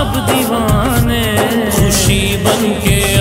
सब दीवाने। खुशी बनके के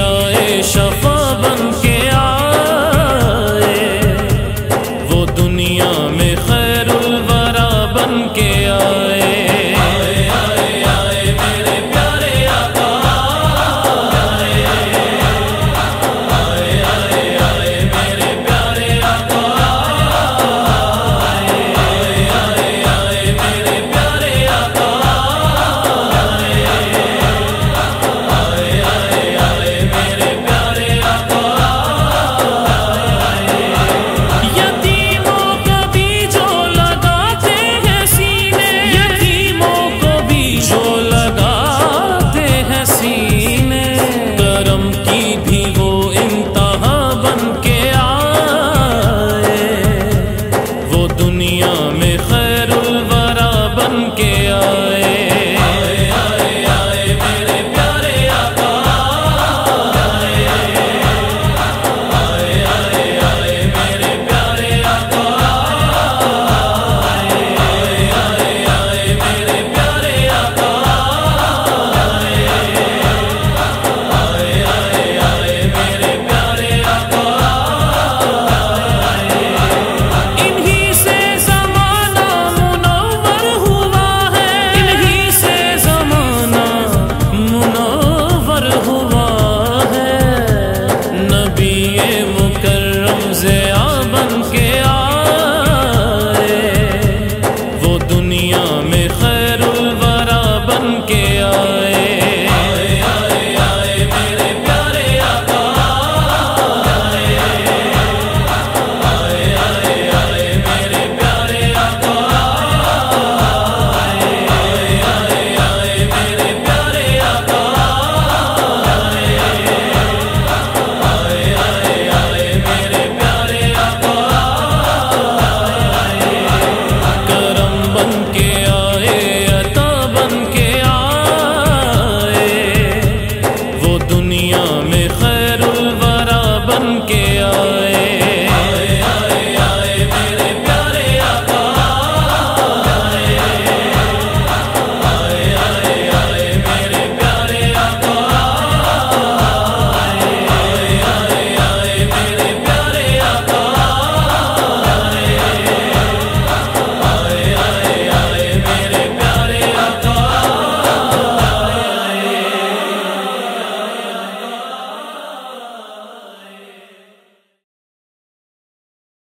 दुनिया में